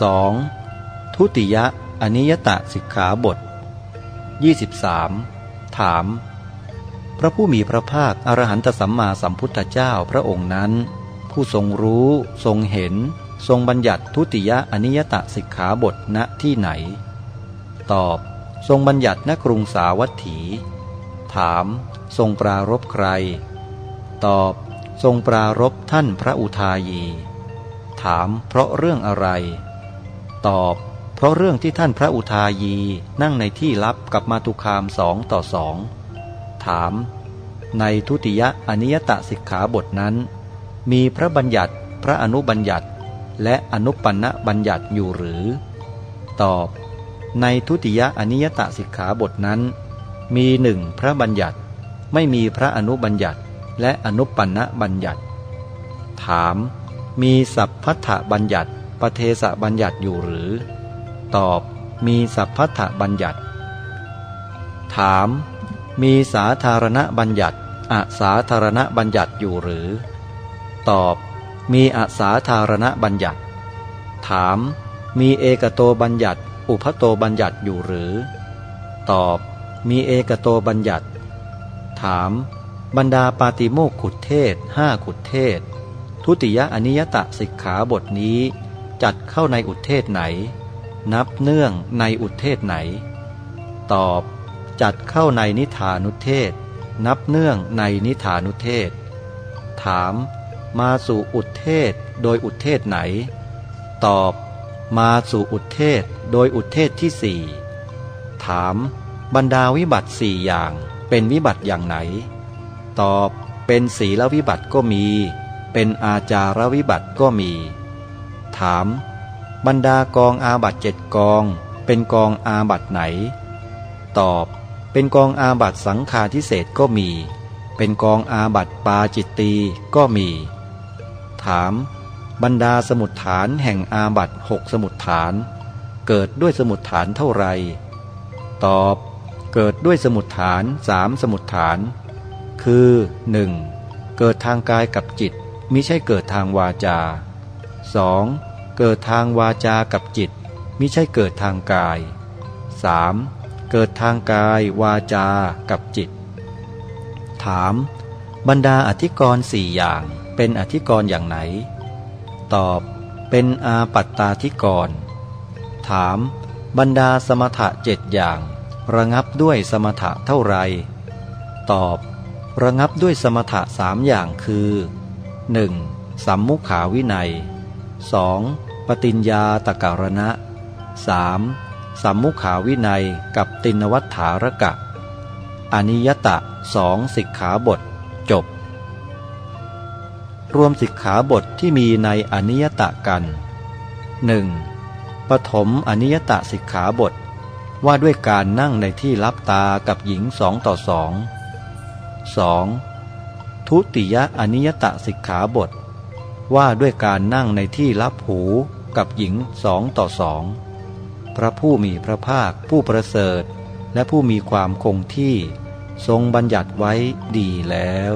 2. ทุติยะอนิยตะสิกขาบท 23. ถาม พระผู้มีพระภาคอรหันตสัมมาสัมพุทธเจ้าพระองค์นั้น ผู้ทรงรู้ทรงเห็น ทรงบัญญัติทุติยะอนิยตะสิกขาบทณที่ไหน ตอบ ทรงบัญญัติณกรุงสาวัตถี ถาม ทรงปรารบใคร ตอบ ทรงปรารบท่านพระอุทายี ถามเพราะเรื่องอะไร ตอบ เพราะเรื่องที่ท่านพระอุทายีนั่งในที่ลับกับมาตุคามสองต่อสองถาม ในทุติยะอนิยตสิกขาบทนั้น มีพระบัญญัติ พระอนุบัญญัติ และอนุปันบัญญัติอยู่หรือ ตอบ ในทุติยะอนิยตสิกขาบทนั้น มีหนึ่งพระบัญญัติ ไม่มีพระอนุบัญญัติ และอนุปันบัญญัติ ถาม มีสัพพัทธบัญญัติ ปเทสบัญญัติอยู่หรือ ตอบ มีสัพพัทธบัญญัติ ถาม มีสาธารณบัญญัติอาสาธารณบัญญัติอยู่หรือ ตอบ มีอาสาธารณบัญญัติ ถาม มีเอกโตบัญญัติ อุพโตบัญญัติอยู่หรือ ตอบ มีเอกโตบัญญัติ ถาม บรรดาปาติโมกขุดเทศห้าขุดเทศ ทุติยอนิยตสิกขาบทนี้ จัดเข้าในอุเทศไหน นับเนื่องในอุเทศไหน ตอบจัดเข้าในนิทานุเทศ นับเนื่องในนิทานุเทศ ถาม มาสู่อุเทศโดยอุเทศไหน ตอบ มาสู่อุเทศโดยอุเทศที่สี่ถาม บรรดาวิบัติสี่อย่างเป็นวิบัติอย่างไหน ตอบเป็นศีลวิบัติก็มี เป็นอาจารวิบัติก็มี ถาม บรรดากองอาบัตเจ็ดกอง เป็นกองอาบัตไหน ตอบ เป็นกองอาบัตสังฆาทิเศษก็มี เป็นกองอาบัตปาจิตตีก็มี ถาม บรรดาสมุดฐานแห่งอาบัตหกสมุดฐาน เกิดด้วยสมุดฐานเท่าไร ตอบ เกิดด้วยสมุดฐานสามสมุดฐาน คือ 1. เกิดทางกายกับจิตมิใช่เกิดทางวาจา 2. เกิดทางวาจากับจิตมิใช่เกิดทางกาย 3. เกิดทางกายวาจากับจิต ถาม บรรดาอธิกรณ์สี่อย่างเป็นอธิกรณ์อย่างไหน ตอบ เป็นอาปัตตาธิกรณ์ถาม บรรดาสมถะเจ็ดอย่าง ระงับด้วยสมถะเท่าไร ตอบ ระงับด้วยสมถะสามอย่างคือ 1. สัมมุขาวินัย 2. ปฏิญญาตะการณะ 3. สัมมุขาวินัยกับตินวัฏฐารกะ อนิยตะสองสิกขาบท จบ รวมสิกขาบทที่มีในอนิยตะกัน 1. ปฐมอนิยตะสิกขาบท ว่าด้วยการนั่งในที่รับตากับหญิงสองต่อสอง 2. ทุติยอนิยตะสิกขาบท ว่าด้วยการนั่งในที่รับหูกับหญิงสองต่อสอง พระผู้มีพระภาคผู้ประเสริฐ และผู้มีความคงที่ ทรงบัญญัติไว้ดีแล้ว